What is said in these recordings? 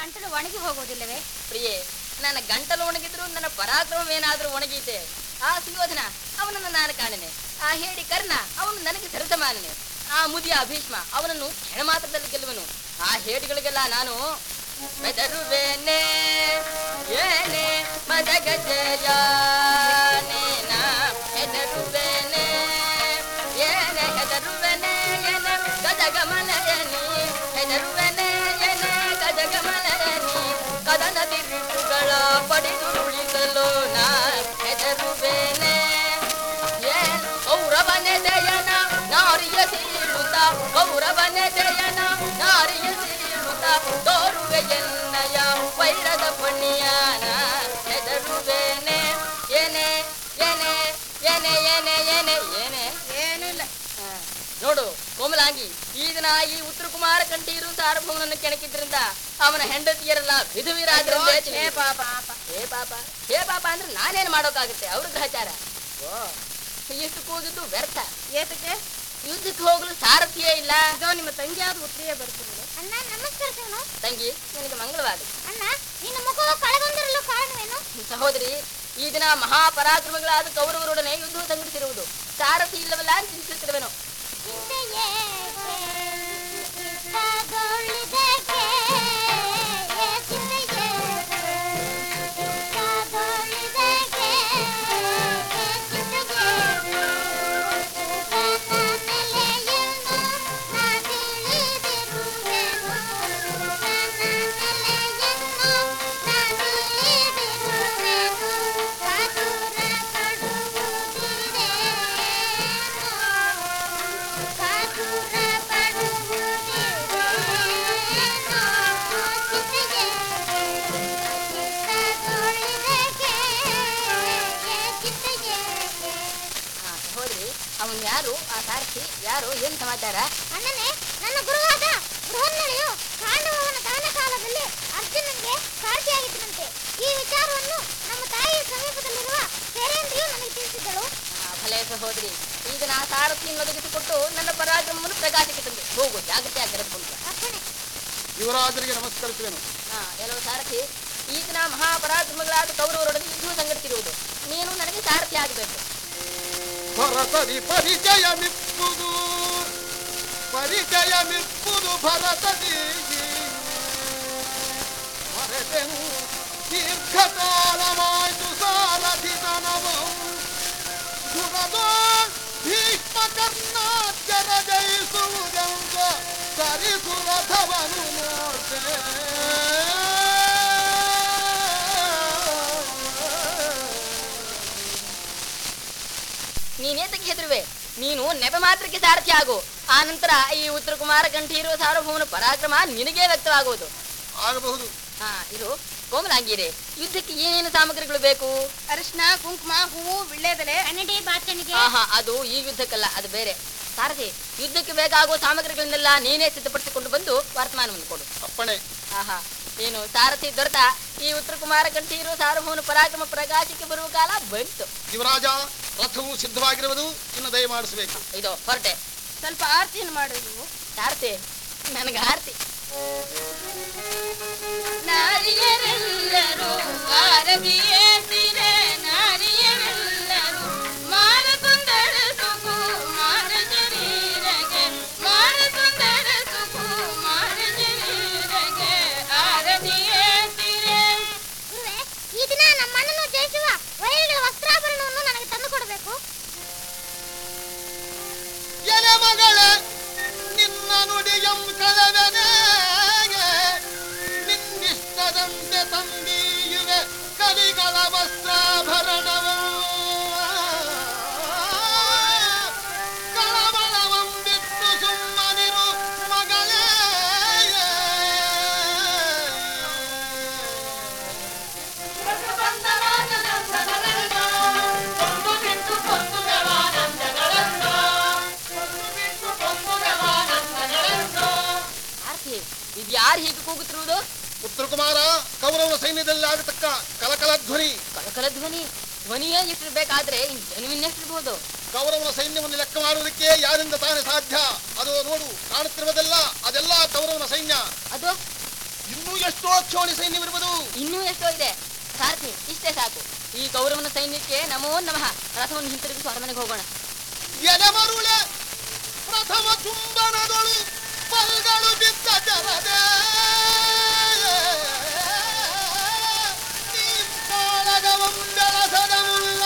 ಗಂಟಲು ಒಣಗಿ ಹೋಗೋದಿಲ್ಲವೇ? ಪ್ರಿಯೆ, ನನ್ನ ಗಂಟಲು ಒಣಗಿದ್ರು ನನ್ನ ಪರಾಕ್ರಮವೇನಾದ್ರೂ ಒಣಗೀತೆ. ಆ ಸುಯೋಧನ, ಅವನನ್ನು ನಾನು ಕಾಣನೆ. ಆ ಹೇಳಿ ಕರ್ಣ, ಅವನು ನನಗೆ ಸರಸಮಾನನೆ. ಆ ಮುದಿಯ ಭೀಷ್ಮ, ಅವನನ್ನು ಕ್ಷಣ ಮಾತ್ರದಲ್ಲಿ ಗೆಲ್ಲುವನು. ಆ ಹೇಡಿಗಳಿಗೆಲ್ಲ ನಾನು ಬೆದರುವೇನೆ, ಏನೇ, ಮದಗಜಯ. ಕೌರವನೆ ದಯನ ನಾರಿಯ ತೋರುವೆ ಎನ್ನಯ ವೈರದ ಪಣಿಯಾನ. ಹೆದರುವೇನೆ ಏನೇ ಏನೇ ಏನೇ ಏನೇ ಏನೇ ಏನೇ. ಏನಿಲ್ಲ ನೋಡು ಕೋಮಲಾಂಗಿ ಈ ದಿನ ಈ ಉತ್ತರ ಕುಮಾರ ಕಂಠೀರು ಸಾರ್ವಭೌಮನನ್ನು ಕೆಣಕಿದ್ರಿಂದ ಅವನ ಹೆಂಡತಿಯರೆಲ್ಲ ವಿಧುವಿರಾದ್ರು ಹೇ ಪಾಪ. ಹೇ ಪಾಪ. ಹೇ ಪಾಪ ಅಂದ್ರೆ ನಾನೇನ್ ಮಾಡೋಕ್ಕಾಗುತ್ತೆ? ಅವ್ರ ಗ್ರಹಚಾರ. ಓ. ಇಷ್ಟು ಕೂಗಿದ್ದು ವ್ಯರ್ಥ. ಏತಕ್ಕೆ? ಯುದ್ಧಕ್ಕೆ ಹೋಗಲು ಸಾರಥಿಯೇ ಇಲ್ಲ. ಇದೋ ನಿಮ್ಮ ತಂಗಿಯಾದ ಉತ್ತರಿಯೇ ಬರ್ತಿರೋದು ಅಣ್ಣ ನಮಸ್ಕಾರ ಶಿವನು ತಂಗಿ ನನಗೆ ಮಂಗಳವಾದ ಅಣ್ಣ ನಿನ್ನ ಮುಖವು ಕಾರಣ ಕಾರಣವೇನು? ಸಹೋದರಿ ಈ ದಿನ ಮಹಾಪರಾಕ್ರಮಗಳಾದ ಕೌರವರೊಡನೆ ಯುದ್ಧ ಆ ಸಾರಥಿ ಯಾರು? ಏನ್ ಸಮಾಚಾರ? ಅಣ್ಣನೇ ನನ್ನ ಗುರುವಾದ ಬೃಹನ್ನಳೆಯು ಪಾಂಡವನ ದಾನ ಕಾಲದಲ್ಲಿ ಅರ್ಜುನನಿಗೆ ಸಾರಥಿಯಾಗಿದ್ದನಂತೆ. ಈ ವಿಚಾರವನ್ನು ನಮ್ಮ ತಾಯಿಯ ಸಮೀಪದಲ್ಲಿರುವ ಸೇರೇಂದ್ರಿಯು ನನಗೆ ತಿಳಿಸಿದ್ದಳು. ಆ, ಭಲೆ ಸಹೋದರಿ ಈಗ ನಾ ಸಾರಥಿಯನ್ನು ಒದಗಿಸಿಕೊಟ್ಟು ನನ್ನ ಪರಾಕ್ರಮವನ್ನು ಪ್ರಕಾಶಕ್ಕೆ ತಂದೆ. ಹೋಗು ಜಾಗೃತಿ ಆಗಿರಬಹುದು ಅಪ್ಪಣೆ. ಯುವರಾಜರಿಗೆ ನಮಸ್ಕರಿಸುವೆನು. ಹಾ ಎಲ್ಲೋ ಸಾರಥಿ. ಈಗ ನಾ ಮಹಾಪರಾಕ್ರಮಗಳಾದ ಕೌರವರೊಡನೆ ಯುದ್ಧ ಸಂಘಟಿಸಿರುವುದು. ನೀನು ನನಗೆ ಸಾರಥಿ ಆಗಬೇಕು భరతని పరిచయమిప్పుడు పరిచయమిప్పుడు భరతని భరతను దీర్ఘకాలమాయు సారథి తనవం గుణదో భీష్మకర్ణాచరజయసు ನೀನೇತಕ್ಕೆ ಹೆದರುವೆ. ನೀನು ನೆಪ ಮಾತ್ರಕ್ಕೆ ಸಾರಥಿ ಆಗು ಆ ನಂತರ ಈ ಉತ್ತರ ಕುಮಾರ ಕಂಠೀರುವ ಸಾರ್ವಭೌಮನ ಪರಾಕ್ರಮ ನಿನಗೇ ವ್ಯಕ್ತವಾಗುವುದು. ಆಗಬಹುದು. ಹಾ ಇದು ಕೋಮಲಾಂಗಿರೆ ಯುದ್ಧಕ್ಕೆ ಏನೇನು ಸಾಮಗ್ರಿಗಳು ಬೇಕು? ಅರಿಶಿನ ಕುಂಕುಮ ಹೂವು ವಿಳ್ಳೆದೆಲೆ ಕನ್ನಡಿ ಬಾಚಣಿಗೆ ಆಹಾ ಅದು ಈ ಯುದ್ಧಕ್ಕಲ್ಲ ಅದು ಬೇರೆ. ಸಾರಥಿ ಯುದ್ಧಕ್ಕೆ ಬೇಕಾಗುವ ಸಾಮಗ್ರಿಗಳನ್ನೆಲ್ಲ ನೀನೇ ಸಿದ್ಧಪಡಿಸಿಕೊಂಡು ಬಂದು ವರ್ತಮಾನವನ್ನು ಕೊಡು. ಅಪ್ಪಣೆ. ಆಹಾ ನೀನು ಸಾರಥಿ ದೊರೆತ ಈ ಉತ್ತರ ಕುಮಾರ ಕಂಠೀರು ಸಾರ್ವಭೌಮ ಪರಾಕ್ರಮ ಪ್ರಕಾಶಕ್ಕೆ ಬರುವ ಕಾಲ ಬಂತು. ಯುವರಾಜ ರಥವು ಸಿದ್ಧವಾಗಿರುವುದು ಇನ್ನು ದಯಮಾಡಿಸಬೇಕು ಇದು ಹೊರಟೆ. ಸ್ವಲ್ಪ ಆರತಿಯನ್ನು ನೀವು. ಆರತಿ? ನನಗೆ ಆರ್ತಿ. ಯಾರು ಹೀಗೆ ಕೂಗುತ್ತಿರುವುದು ಉತ್ತರ ಕುಮಾರ ಕೌರವರ ಸೈನ್ಯದಲ್ಲಿ ಆಗತಕ್ಕ ಕಲಕಲ ಧ್ವನಿ. ಕಲಕಲ ಧ್ವನಿ? ಧ್ವನಿಯೇ ಇಟ್ಟಿರ್ಬೇಕಾದ್ರೆ ಎಷ್ಟಿರ್ಬೋದು ಕೌರವನ ಸೈನ್ಯವನ್ನು ಲೆಕ್ಕ ಮಾಡುವುದಕ್ಕೆ ಯಾರಿಂದ ತಾನೇ ಸಾಧ್ಯ? ಅದು ನೋಡು ಕಾಣುತ್ತಿರುವುದೆಲ್ಲ ಅದೆಲ್ಲ ಕೌರವನ ಸೈನ್ಯ. ಅದು? ಇನ್ನೂ ಎಷ್ಟೋ ಕ್ಷೋಣಿ ಸೈನ್ಯವಿರುವುದು. ಇನ್ನೂ ಎಷ್ಟೋ ಇದೆ. ಸಾರ್ಥಿ ಇಷ್ಟೇ ಸಾಕು. ಈ ಕೌರವನ ಸೈನ್ಯಕ್ಕೆ ನಮೋ ನಮಃ. ರಥವನ್ನು ಹಿಂತಿರುಗಿಸಿ ಅರಮನೆಗೆ ಹೋಗೋಣ. ಪ್ರಥಮ ಚುಂಬನದೊಳು ಪಲ್ಗಳು ಬಿದ್ದ ಜರದೆ ನೀಂಬಾಳಗವಂ ಬೆಳಸದ ಮುಲ್ಲ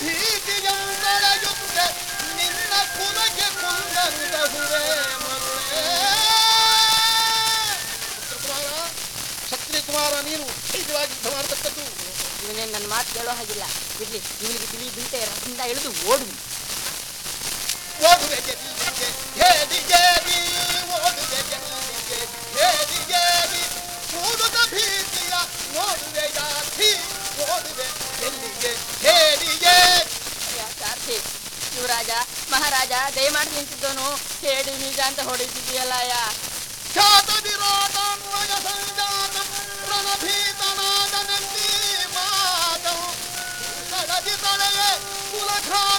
ಭೀತಿಯಂ ಬೆಳೆಯುತ್ತೆ ನಿನ್ನ ಕುಲಕ್ಕೆ ಕುಂದಂತಹುವೆ ಕ್ಷತ್ರಿಯ ಕುಮಾರ ನೀನು ನಿಜವಾಗಿ ಯುದ್ಧ ಮಾಡತಕ್ಕದ್ದು ಇವನೇ ನನ್ನ ಮಾತು ಕೇಳೋ ಹಾಗಿಲ್ಲ. ಇರ್ಲಿ ಇವನಿಗೆ ತಿಳಿ ಬೀಳ್ತೆ ರಥದಿಂದ ಇಳಿದು ಓಡು ಓಡುವೆ ಶಿವರಾಜ ಮಹಾರಾಜ ದಯಮಾಡಿ ನಿಂತಿದ್ದವನು ಹೇಳಿ ನಿಜ ಅಂತ ಹೊಡಿತಿದೆಯಲ್ಲಯ್ಯ ಕುಲಘಾ